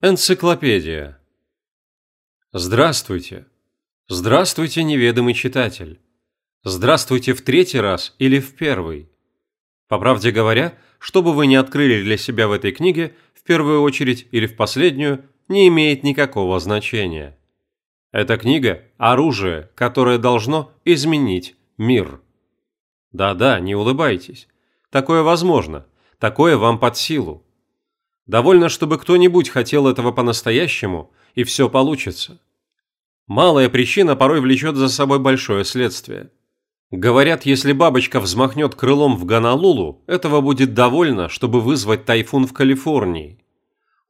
Энциклопедия. Здравствуйте. Здравствуйте, неведомый читатель. Здравствуйте в третий раз или в первый. По правде говоря, что бы вы ни открыли для себя в этой книге, в первую очередь или в последнюю, не имеет никакого значения. Эта книга – оружие, которое должно изменить мир. Да-да, не улыбайтесь. Такое возможно. Такое вам под силу. Довольно, чтобы кто-нибудь хотел этого по-настоящему, и все получится. Малая причина порой влечет за собой большое следствие. Говорят, если бабочка взмахнет крылом в Гонолулу, этого будет довольно, чтобы вызвать тайфун в Калифорнии.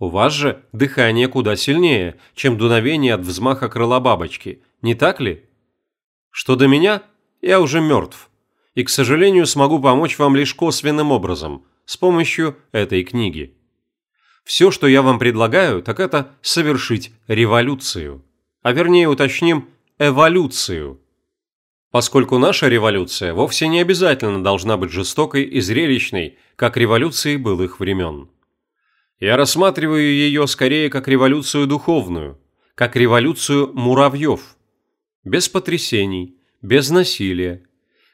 У вас же дыхание куда сильнее, чем дуновение от взмаха крыла бабочки, не так ли? Что до меня, я уже мертв. И, к сожалению, смогу помочь вам лишь косвенным образом, с помощью этой книги. Все, что я вам предлагаю, так это совершить революцию. А вернее уточним, эволюцию. Поскольку наша революция вовсе не обязательно должна быть жестокой и зрелищной, как революции былых времен. Я рассматриваю ее скорее как революцию духовную, как революцию муравьев. Без потрясений, без насилия,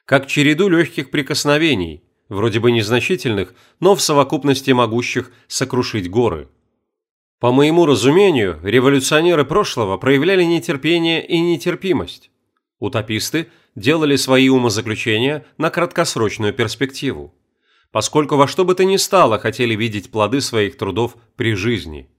как череду легких прикосновений, вроде бы незначительных, но в совокупности могущих сокрушить горы. По моему разумению, революционеры прошлого проявляли нетерпение и нетерпимость. Утописты делали свои умозаключения на краткосрочную перспективу поскольку во что бы то ни стало хотели видеть плоды своих трудов при жизни.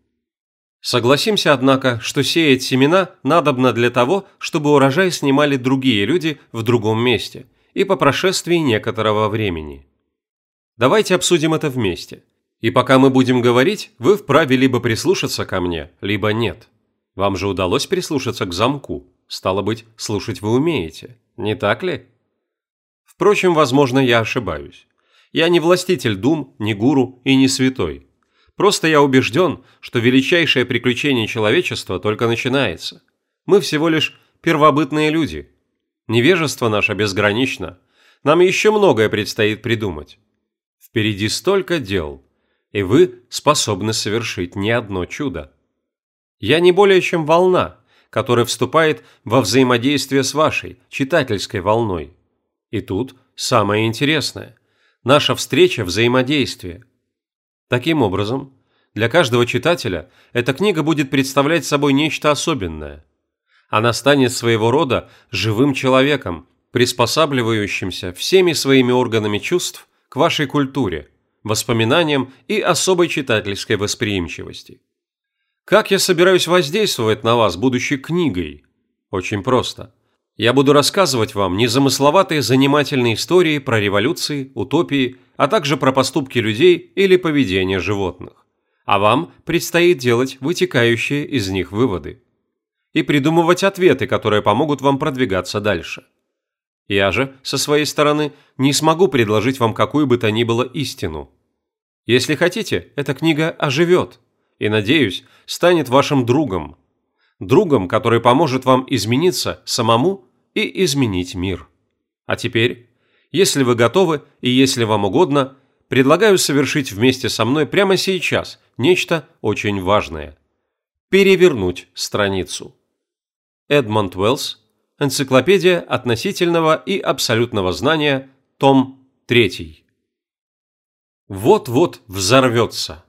Согласимся, однако, что сеять семена надобно для того, чтобы урожай снимали другие люди в другом месте и по прошествии некоторого времени. Давайте обсудим это вместе. И пока мы будем говорить, вы вправе либо прислушаться ко мне, либо нет. Вам же удалось прислушаться к замку. Стало быть, слушать вы умеете, не так ли? Впрочем, возможно, я ошибаюсь. Я не властитель дум, не гуру и не святой. Просто я убежден, что величайшее приключение человечества только начинается. Мы всего лишь первобытные люди. Невежество наше безгранично. Нам еще многое предстоит придумать. Впереди столько дел, и вы способны совершить не одно чудо. Я не более чем волна, которая вступает во взаимодействие с вашей, читательской волной. И тут самое интересное – наша встреча – взаимодействие. Таким образом, для каждого читателя эта книга будет представлять собой нечто особенное. Она станет своего рода живым человеком, приспосабливающимся всеми своими органами чувств вашей культуре, воспоминаниям и особой читательской восприимчивости. Как я собираюсь воздействовать на вас, будучи книгой? Очень просто – я буду рассказывать вам незамысловатые занимательные истории про революции, утопии, а также про поступки людей или поведение животных. А вам предстоит делать вытекающие из них выводы. И придумывать ответы, которые помогут вам продвигаться дальше. Я же, со своей стороны, не смогу предложить вам какую бы то ни было истину. Если хотите, эта книга оживет и, надеюсь, станет вашим другом. Другом, который поможет вам измениться самому и изменить мир. А теперь, если вы готовы и если вам угодно, предлагаю совершить вместе со мной прямо сейчас нечто очень важное. Перевернуть страницу. Эдмонд Уэллс. Энциклопедия относительного и абсолютного знания. Том 3. Вот-вот взорвется.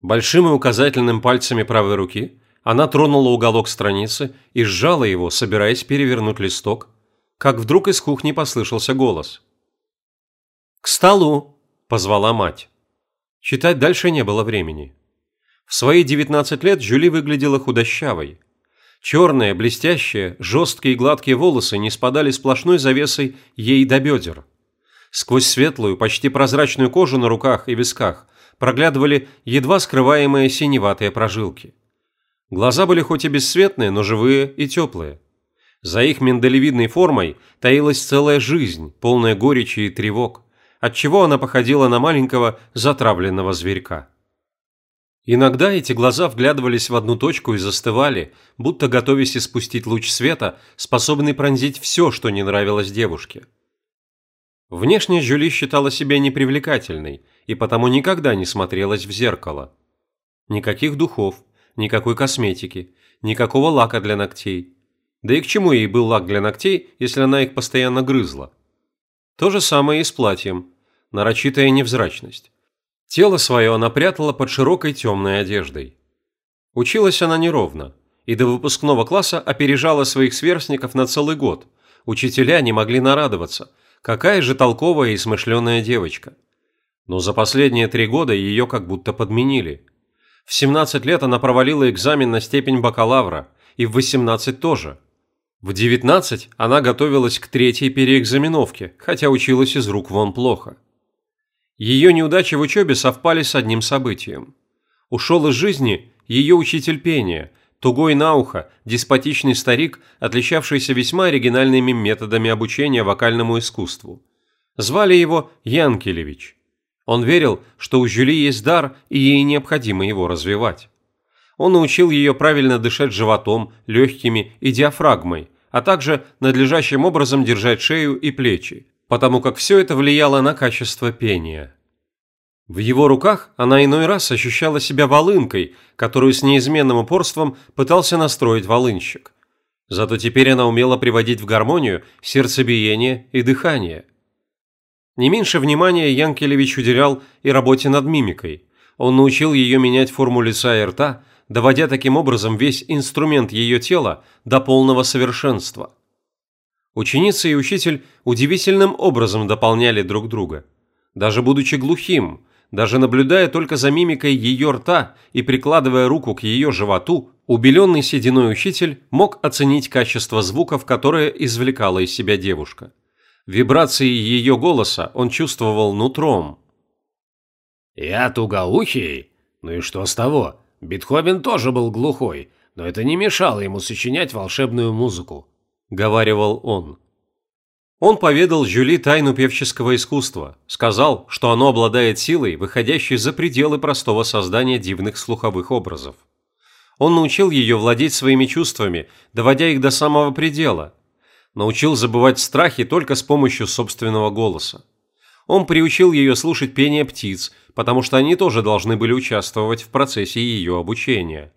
Большим и указательным пальцами правой руки она тронула уголок страницы и сжала его, собираясь перевернуть листок, как вдруг из кухни послышался голос. «К столу!» – позвала мать. Читать дальше не было времени. В свои 19 лет Жюли выглядела худощавой. Черные, блестящие, жесткие и гладкие волосы не спадали сплошной завесой ей до бедер. Сквозь светлую, почти прозрачную кожу на руках и висках проглядывали едва скрываемые синеватые прожилки. Глаза были хоть и бесцветные, но живые и теплые. За их миндалевидной формой таилась целая жизнь, полная горечи и тревог, отчего она походила на маленького затравленного зверька. Иногда эти глаза вглядывались в одну точку и застывали, будто готовясь испустить луч света, способный пронзить все, что не нравилось девушке. Внешне Жюли считала себя непривлекательной и потому никогда не смотрелась в зеркало. Никаких духов, никакой косметики, никакого лака для ногтей. Да и к чему ей был лак для ногтей, если она их постоянно грызла? То же самое и с платьем. Нарочитая невзрачность. Тело свое она прятала под широкой темной одеждой. Училась она неровно, и до выпускного класса опережала своих сверстников на целый год. Учителя не могли нарадоваться. Какая же толковая и смышленая девочка. Но за последние три года ее как будто подменили. В 17 лет она провалила экзамен на степень бакалавра, и в 18 тоже. В 19 она готовилась к третьей переэкзаменовке, хотя училась из рук вон плохо. Ее неудачи в учебе совпали с одним событием. Ушел из жизни ее учитель пения, тугой на ухо, деспотичный старик, отличавшийся весьма оригинальными методами обучения вокальному искусству. Звали его Янкелевич. Он верил, что у Жюли есть дар, и ей необходимо его развивать. Он научил ее правильно дышать животом, легкими и диафрагмой, а также надлежащим образом держать шею и плечи, потому как все это влияло на качество пения. В его руках она иной раз ощущала себя волынкой, которую с неизменным упорством пытался настроить волынщик. Зато теперь она умела приводить в гармонию сердцебиение и дыхание. Не меньше внимания Янкелевич уделял и работе над мимикой. Он научил ее менять форму лица и рта, доводя таким образом весь инструмент ее тела до полного совершенства. Ученица и учитель удивительным образом дополняли друг друга. Даже будучи глухим, даже наблюдая только за мимикой ее рта и прикладывая руку к ее животу, убеленный сединой учитель мог оценить качество звуков, которые извлекала из себя девушка. Вибрации ее голоса он чувствовал нутром. «Я тугоухий? Ну и что с того? Бетховен тоже был глухой, но это не мешало ему сочинять волшебную музыку», – говаривал он. Он поведал Жюли тайну певческого искусства, сказал, что оно обладает силой, выходящей за пределы простого создания дивных слуховых образов. Он научил ее владеть своими чувствами, доводя их до самого предела. Научил забывать страхи только с помощью собственного голоса. Он приучил ее слушать пение птиц, потому что они тоже должны были участвовать в процессе ее обучения.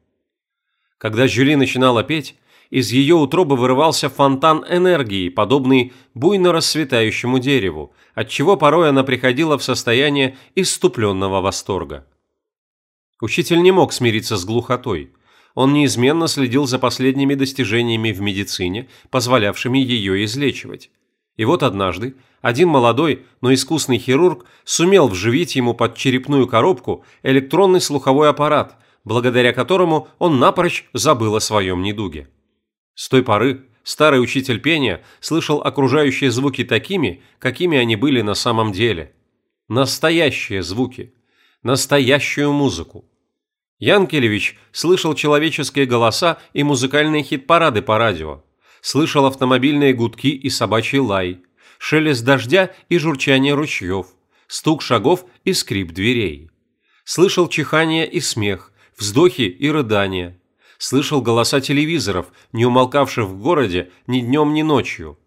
Когда Жюли начинала петь, из ее утробы вырывался фонтан энергии, подобный буйно расцветающему дереву, отчего порой она приходила в состояние иступленного восторга. Учитель не мог смириться с глухотой. Он неизменно следил за последними достижениями в медицине, позволявшими ее излечивать. И вот однажды один молодой, но искусный хирург сумел вживить ему под черепную коробку электронный слуховой аппарат, благодаря которому он напрочь забыл о своем недуге. С той поры старый учитель пения слышал окружающие звуки такими, какими они были на самом деле. Настоящие звуки. Настоящую музыку. Янкелевич слышал человеческие голоса и музыкальные хит-парады по радио. Слышал автомобильные гудки и собачий лай, шелест дождя и журчание ручьев, стук шагов и скрип дверей. Слышал чихание и смех, вздохи и рыдания, слышал голоса телевизоров, не умолкавших в городе ни днем, ни ночью.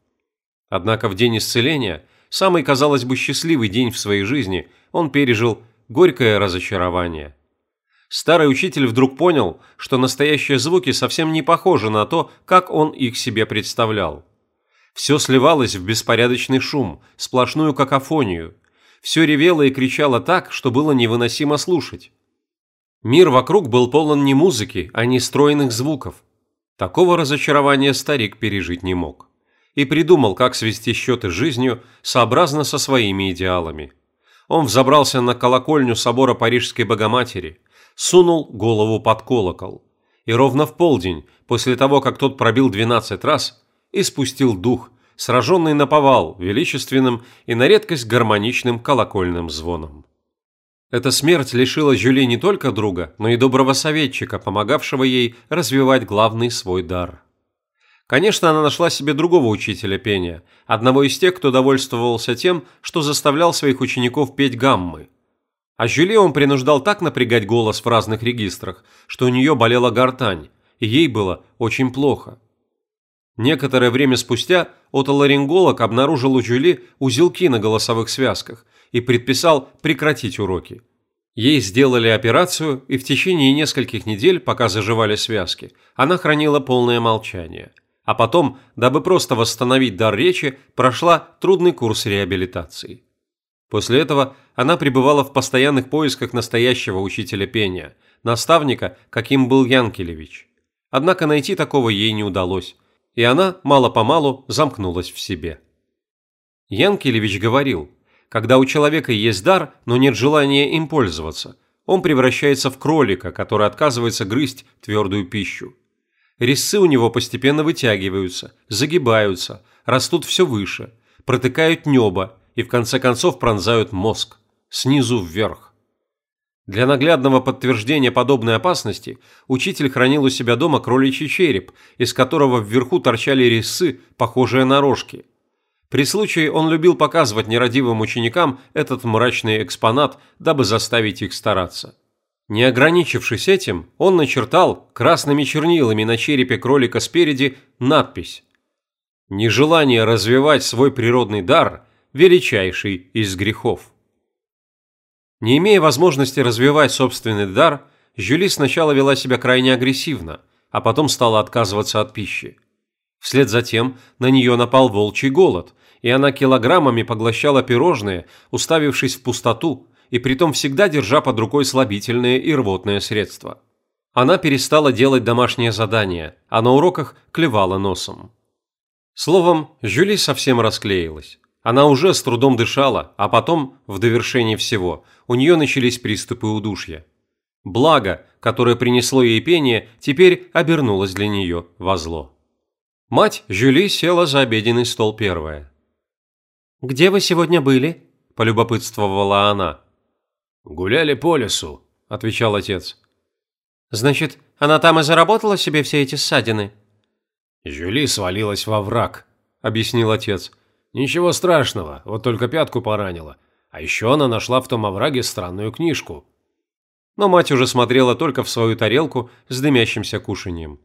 Однако в день исцеления, самый, казалось бы, счастливый день в своей жизни, он пережил горькое разочарование. Старый учитель вдруг понял, что настоящие звуки совсем не похожи на то, как он их себе представлял. Все сливалось в беспорядочный шум, сплошную какофонию. Все ревело и кричало так, что было невыносимо слушать. Мир вокруг был полон не музыки, а не стройных звуков. Такого разочарования старик пережить не мог. И придумал, как свести счеты с жизнью сообразно со своими идеалами. Он взобрался на колокольню собора Парижской Богоматери, сунул голову под колокол. И ровно в полдень, после того, как тот пробил 12 раз, испустил дух, сраженный на повал величественным и на редкость гармоничным колокольным звоном. Эта смерть лишила Жюли не только друга, но и доброго советчика, помогавшего ей развивать главный свой дар. Конечно, она нашла себе другого учителя пения, одного из тех, кто довольствовался тем, что заставлял своих учеников петь гаммы. А Жюли он принуждал так напрягать голос в разных регистрах, что у нее болела гортань, и ей было очень плохо. Некоторое время спустя отоларинголог обнаружил у Жюли узелки на голосовых связках, и предписал прекратить уроки. Ей сделали операцию, и в течение нескольких недель, пока заживали связки, она хранила полное молчание. А потом, дабы просто восстановить дар речи, прошла трудный курс реабилитации. После этого она пребывала в постоянных поисках настоящего учителя пения, наставника, каким был Янкелевич. Однако найти такого ей не удалось, и она мало-помалу замкнулась в себе. Янкелевич говорил, когда у человека есть дар, но нет желания им пользоваться, он превращается в кролика, который отказывается грызть твердую пищу. Резцы у него постепенно вытягиваются, загибаются, растут все выше, протыкают небо и в конце концов пронзают мозг, снизу вверх. Для наглядного подтверждения подобной опасности учитель хранил у себя дома кроличий череп, из которого вверху торчали резцы, похожие на рожки. При случае он любил показывать нерадивым ученикам этот мрачный экспонат, дабы заставить их стараться. Не ограничившись этим, он начертал красными чернилами на черепе кролика спереди надпись «Нежелание развивать свой природный дар – величайший из грехов». Не имея возможности развивать собственный дар, Жюли сначала вела себя крайне агрессивно, а потом стала отказываться от пищи. Вслед за тем на нее напал волчий голод, и она килограммами поглощала пирожные, уставившись в пустоту, и притом всегда держа под рукой слабительные и рвотные средства. Она перестала делать домашние задания, а на уроках клевала носом. Словом, Жюли совсем расклеилась. Она уже с трудом дышала, а потом, в довершении всего, у нее начались приступы удушья. Благо, которое принесло ей пение, теперь обернулось для нее во зло. Мать Жюли села за обеденный стол первая. «Где вы сегодня были?» – полюбопытствовала она. «Гуляли по лесу», – отвечал отец. «Значит, она там и заработала себе все эти ссадины?» «Жюли свалилась во враг», – объяснил отец. «Ничего страшного, вот только пятку поранила. А еще она нашла в том овраге странную книжку». Но мать уже смотрела только в свою тарелку с дымящимся кушаньем.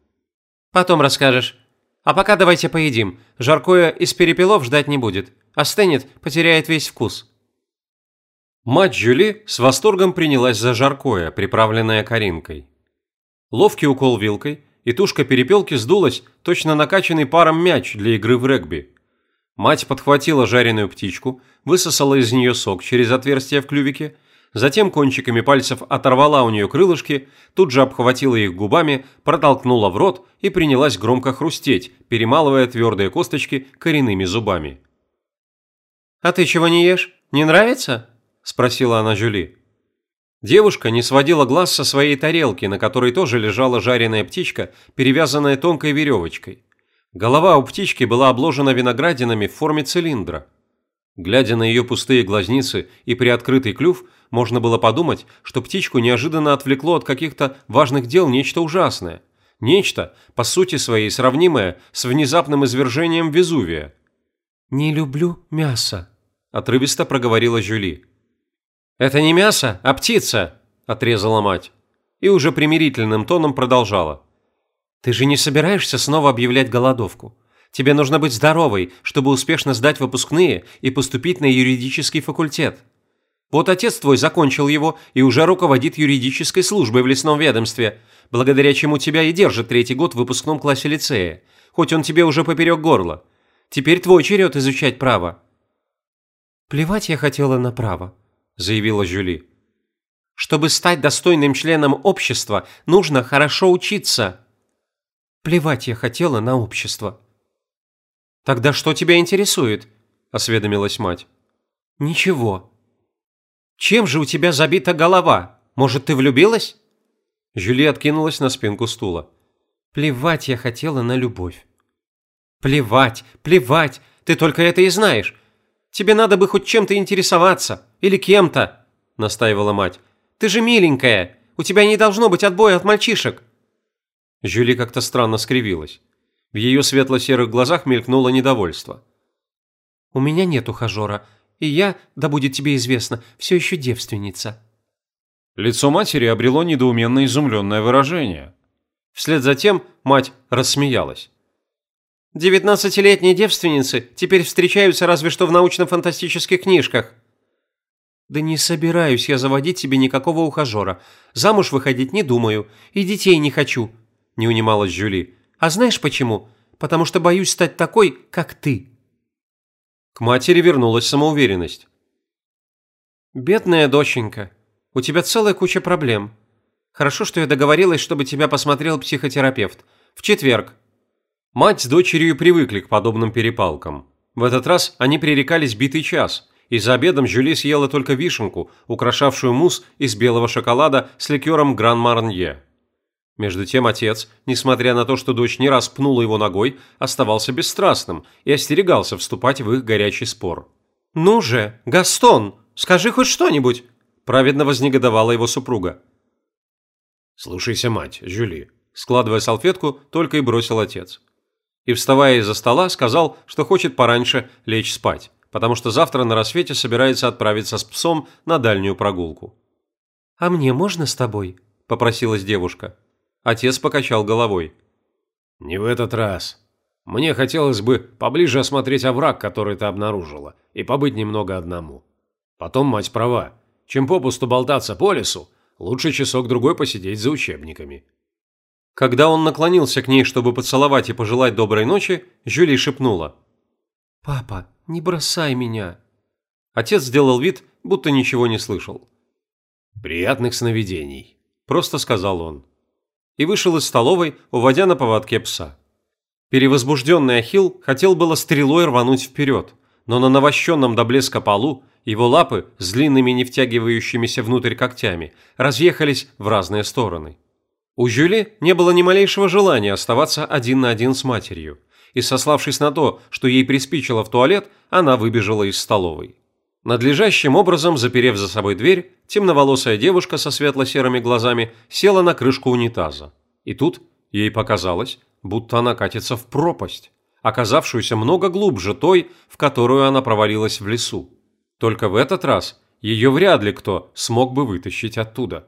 «Потом расскажешь. А пока давайте поедим. Жаркое из перепелов ждать не будет. Остынет, потеряет весь вкус». Мать Жюли с восторгом принялась за жаркое, приправленное коринкой. Ловкий укол вилкой, и тушка перепелки сдулась, точно накачанный паром мяч для игры в регби. Мать подхватила жареную птичку, высосала из нее сок через отверстие в клювике, затем кончиками пальцев оторвала у нее крылышки, тут же обхватила их губами, протолкнула в рот и принялась громко хрустеть, перемалывая твердые косточки коренными зубами. «А ты чего не ешь? Не нравится?» – спросила она Жюли. Девушка не сводила глаз со своей тарелки, на которой тоже лежала жареная птичка, перевязанная тонкой веревочкой. Голова у птички была обложена виноградинами в форме цилиндра. Глядя на ее пустые глазницы и приоткрытый клюв, можно было подумать, что птичку неожиданно отвлекло от каких-то важных дел нечто ужасное. Нечто, по сути своей, сравнимое с внезапным извержением Везувия. «Не люблю мясо», – отрывисто проговорила Жюли. «Это не мясо, а птица», – отрезала мать. И уже примирительным тоном продолжала. Ты же не собираешься снова объявлять голодовку? Тебе нужно быть здоровой, чтобы успешно сдать выпускные и поступить на юридический факультет. Вот отец твой закончил его и уже руководит юридической службой в лесном ведомстве, благодаря чему тебя и держит третий год в выпускном классе лицея, хоть он тебе уже поперек горла. Теперь твой черед изучать право». «Плевать я хотела на право», – заявила Жюли. «Чтобы стать достойным членом общества, нужно хорошо учиться», Плевать я хотела на общество. «Тогда что тебя интересует?» – осведомилась мать. «Ничего». «Чем же у тебя забита голова? Может, ты влюбилась?» Жюли откинулась на спинку стула. «Плевать я хотела на любовь». «Плевать, плевать, ты только это и знаешь. Тебе надо бы хоть чем-то интересоваться, или кем-то», – настаивала мать. «Ты же миленькая, у тебя не должно быть отбоя от мальчишек». Жюли как-то странно скривилась. В ее светло-серых глазах мелькнуло недовольство. «У меня нет ухажера, и я, да будет тебе известно, все еще девственница». Лицо матери обрело недоуменно изумленное выражение. Вслед за тем мать рассмеялась. «Девятнадцатилетние девственницы теперь встречаются разве что в научно-фантастических книжках». «Да не собираюсь я заводить себе никакого ухажера. Замуж выходить не думаю. И детей не хочу», – не унималась Жюли. «А знаешь почему? Потому что боюсь стать такой, как ты». К матери вернулась самоуверенность. «Бедная доченька, у тебя целая куча проблем. Хорошо, что я договорилась, чтобы тебя посмотрел психотерапевт. В четверг». Мать с дочерью привыкли к подобным перепалкам. В этот раз они пререкались битый час, и за обедом Жюли съела только вишенку, украшавшую мусс из белого шоколада с ликером Гран-Марнье. Между тем отец, несмотря на то, что дочь не раз пнула его ногой, оставался бесстрастным и остерегался вступать в их горячий спор. «Ну же, Гастон, скажи хоть что-нибудь!» – праведно вознегодовала его супруга. «Слушайся, мать, Жюли», – складывая салфетку, только и бросил отец. И, вставая из-за стола, сказал, что хочет пораньше лечь спать, потому что завтра на рассвете собирается отправиться с псом на дальнюю прогулку. «А мне можно с тобой?» – попросилась девушка. Отец покачал головой. «Не в этот раз. Мне хотелось бы поближе осмотреть овраг, который ты обнаружила, и побыть немного одному. Потом мать права. Чем попусту болтаться по лесу, лучше часок-другой посидеть за учебниками». Когда он наклонился к ней, чтобы поцеловать и пожелать доброй ночи, Жюли шепнула. «Папа, не бросай меня». Отец сделал вид, будто ничего не слышал. «Приятных сновидений», – просто сказал он и вышел из столовой, уводя на поводке пса. Перевозбужденный Ахилл хотел было стрелой рвануть вперед, но на навощенном до блеска полу его лапы с длинными не втягивающимися внутрь когтями разъехались в разные стороны. У Жюли не было ни малейшего желания оставаться один на один с матерью, и, сославшись на то, что ей приспичило в туалет, она выбежала из столовой. Надлежащим образом, заперев за собой дверь, темноволосая девушка со светло-серыми глазами села на крышку унитаза. И тут ей показалось, будто она катится в пропасть, оказавшуюся много глубже той, в которую она провалилась в лесу. Только в этот раз ее вряд ли кто смог бы вытащить оттуда.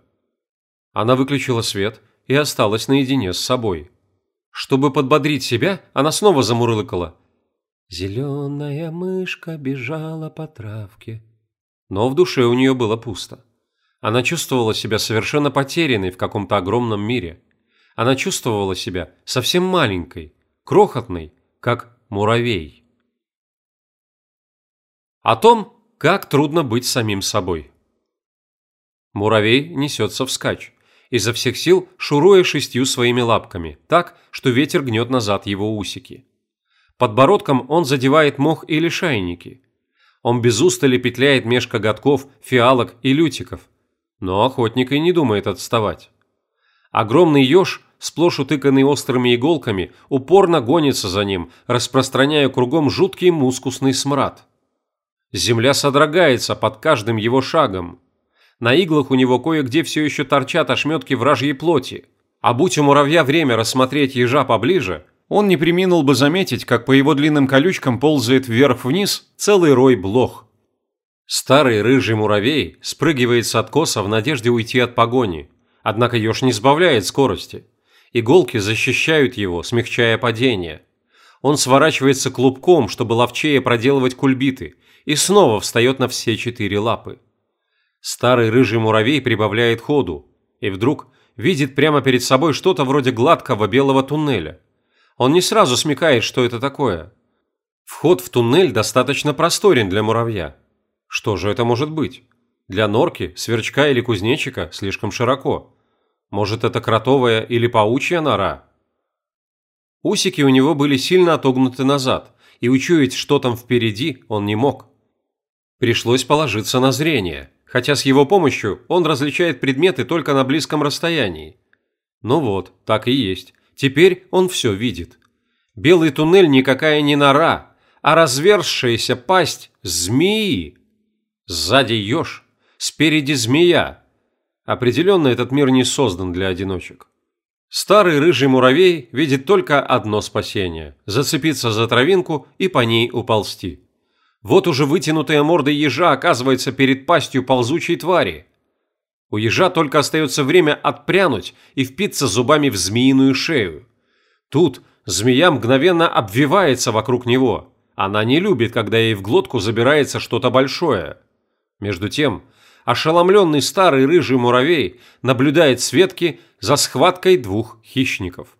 Она выключила свет и осталась наедине с собой. Чтобы подбодрить себя, она снова замурлыкала Зеленая мышка бежала по травке. Но в душе у нее было пусто. Она чувствовала себя совершенно потерянной в каком-то огромном мире. Она чувствовала себя совсем маленькой, крохотной, как муравей. О том, как трудно быть самим собой. Муравей несется вскачь, изо всех сил шуруя шестью своими лапками, так, что ветер гнет назад его усики. Подбородком он задевает мох или шайники. Он без устали петляет меж коготков, фиалок и лютиков. Но охотник и не думает отставать. Огромный еж, сплошь утыканный острыми иголками, упорно гонится за ним, распространяя кругом жуткий мускусный смрад. Земля содрогается под каждым его шагом. На иглах у него кое-где все еще торчат ошметки вражьей плоти. А будь у муравья время рассмотреть ежа поближе, он не приминул бы заметить, как по его длинным колючкам ползает вверх-вниз целый рой блох. Старый рыжий муравей спрыгивает с откоса в надежде уйти от погони, однако еж не сбавляет скорости. Иголки защищают его, смягчая падение. Он сворачивается клубком, чтобы ловчее проделывать кульбиты, и снова встает на все четыре лапы. Старый рыжий муравей прибавляет ходу, и вдруг видит прямо перед собой что-то вроде гладкого белого туннеля – он не сразу смекает, что это такое. Вход в туннель достаточно просторен для муравья. Что же это может быть? Для норки, сверчка или кузнечика слишком широко. Может, это кротовая или паучья нора? Усики у него были сильно отогнуты назад, и учуять, что там впереди, он не мог. Пришлось положиться на зрение, хотя с его помощью он различает предметы только на близком расстоянии. Ну вот, так и есть. Теперь он все видит. Белый туннель никакая не нора, а разверзшаяся пасть змеи. Сзади еж, спереди змея. Определенно этот мир не создан для одиночек. Старый рыжий муравей видит только одно спасение – зацепиться за травинку и по ней уползти. Вот уже вытянутая морда ежа оказывается перед пастью ползучей твари. У ежа только остается время отпрянуть и впиться зубами в змеиную шею. Тут змея мгновенно обвивается вокруг него. Она не любит, когда ей в глотку забирается что-то большое. Между тем, ошеломленный старый рыжий муравей наблюдает с ветки за схваткой двух хищников.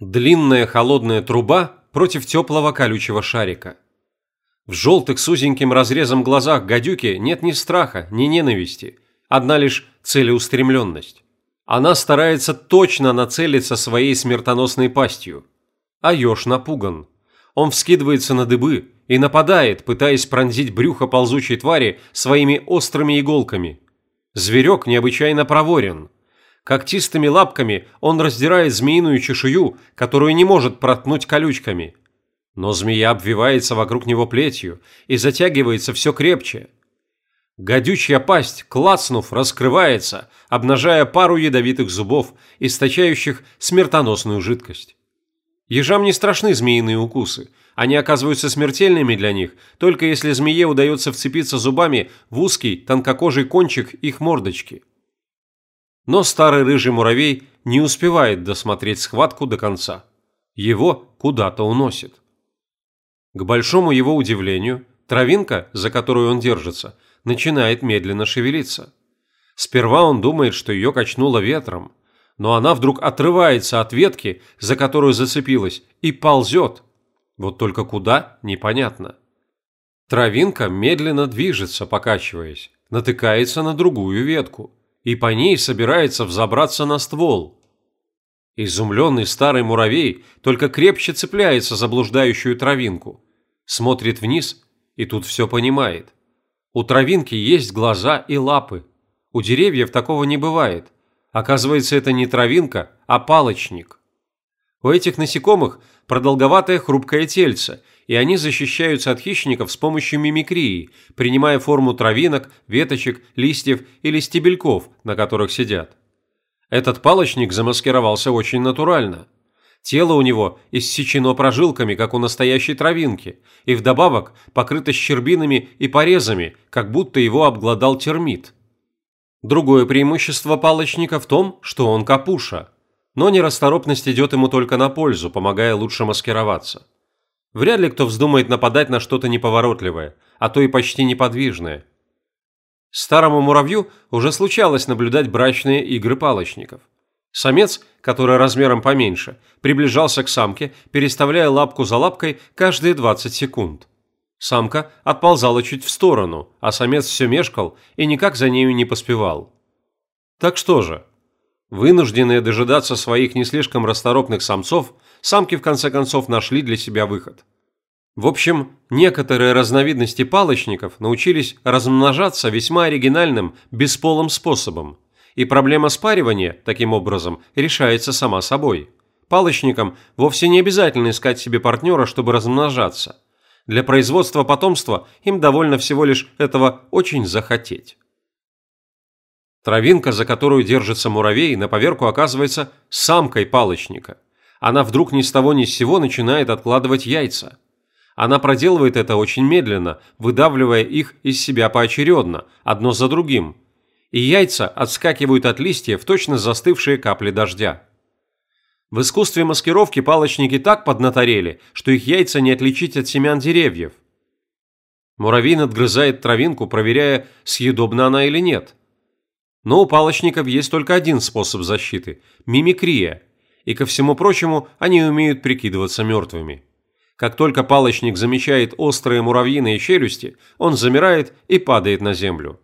Длинная холодная труба против теплого колючего шарика. В желтых с узеньким разрезом глазах гадюки нет ни страха, ни ненависти, одна лишь целеустремленность. Она старается точно нацелиться своей смертоносной пастью. А еж напуган. Он вскидывается на дыбы и нападает, пытаясь пронзить брюхо ползучей твари своими острыми иголками. Зверек необычайно проворен. Когтистыми лапками он раздирает змеиную чешую, которую не может проткнуть колючками. Но змея обвивается вокруг него плетью и затягивается все крепче – Гадючья пасть, клацнув, раскрывается, обнажая пару ядовитых зубов, источающих смертоносную жидкость. Ежам не страшны змеиные укусы. Они оказываются смертельными для них, только если змее удается вцепиться зубами в узкий, тонкокожий кончик их мордочки. Но старый рыжий муравей не успевает досмотреть схватку до конца. Его куда-то уносит. К большому его удивлению, травинка, за которую он держится – начинает медленно шевелиться. Сперва он думает, что ее качнуло ветром, но она вдруг отрывается от ветки, за которую зацепилась, и ползет. Вот только куда – непонятно. Травинка медленно движется, покачиваясь, натыкается на другую ветку, и по ней собирается взобраться на ствол. Изумленный старый муравей только крепче цепляется за блуждающую травинку, смотрит вниз и тут все понимает. У травинки есть глаза и лапы. У деревьев такого не бывает. Оказывается, это не травинка, а палочник. У этих насекомых продолговатое хрупкое тельце, и они защищаются от хищников с помощью мимикрии, принимая форму травинок, веточек, листьев или стебельков, на которых сидят. Этот палочник замаскировался очень натурально – Тело у него иссечено прожилками, как у настоящей травинки, и вдобавок покрыто щербинами и порезами, как будто его обглодал термит. Другое преимущество палочника в том, что он капуша, но нерасторопность идет ему только на пользу, помогая лучше маскироваться. Вряд ли кто вздумает нападать на что-то неповоротливое, а то и почти неподвижное. Старому муравью уже случалось наблюдать брачные игры палочников – Самец, который размером поменьше, приближался к самке, переставляя лапку за лапкой каждые 20 секунд. Самка отползала чуть в сторону, а самец все мешкал и никак за нею не поспевал. Так что же? Вынужденные дожидаться своих не слишком расторопных самцов, самки в конце концов нашли для себя выход. В общем, некоторые разновидности палочников научились размножаться весьма оригинальным, бесполым способом – и проблема спаривания, таким образом, решается сама собой. Палочникам вовсе не обязательно искать себе партнера, чтобы размножаться. Для производства потомства им довольно всего лишь этого очень захотеть. Травинка, за которую держится муравей, на поверку оказывается самкой палочника. Она вдруг ни с того ни с сего начинает откладывать яйца. Она проделывает это очень медленно, выдавливая их из себя поочередно, одно за другим – и яйца отскакивают от листьев точно застывшие капли дождя. В искусстве маскировки палочники так поднаторели, что их яйца не отличить от семян деревьев. Муравей надгрызает травинку, проверяя, съедобна она или нет. Но у палочников есть только один способ защиты – мимикрия, и ко всему прочему они умеют прикидываться мертвыми. Как только палочник замечает острые муравьиные челюсти, он замирает и падает на землю.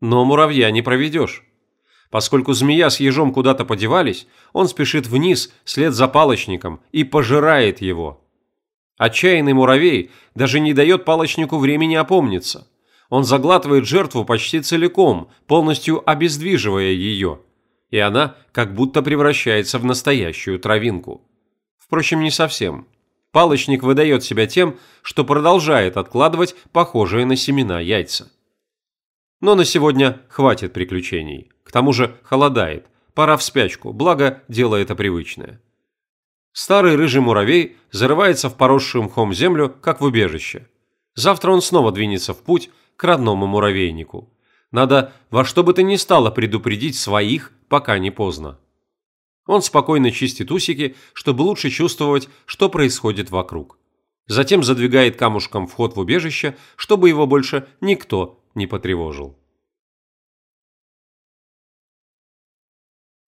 Но муравья не проведешь. Поскольку змея с ежом куда-то подевались, он спешит вниз, след за палочником, и пожирает его. Отчаянный муравей даже не дает палочнику времени опомниться. Он заглатывает жертву почти целиком, полностью обездвиживая ее. И она как будто превращается в настоящую травинку. Впрочем, не совсем. Палочник выдает себя тем, что продолжает откладывать похожие на семена яйца. Но на сегодня хватит приключений. К тому же холодает. Пора в спячку, благо дело это привычное. Старый рыжий муравей зарывается в поросшую мхом землю, как в убежище. Завтра он снова двинется в путь к родному муравейнику. Надо во что бы то ни стало предупредить своих, пока не поздно. Он спокойно чистит усики, чтобы лучше чувствовать, что происходит вокруг. Затем задвигает камушком вход в убежище, чтобы его больше никто не потревожил.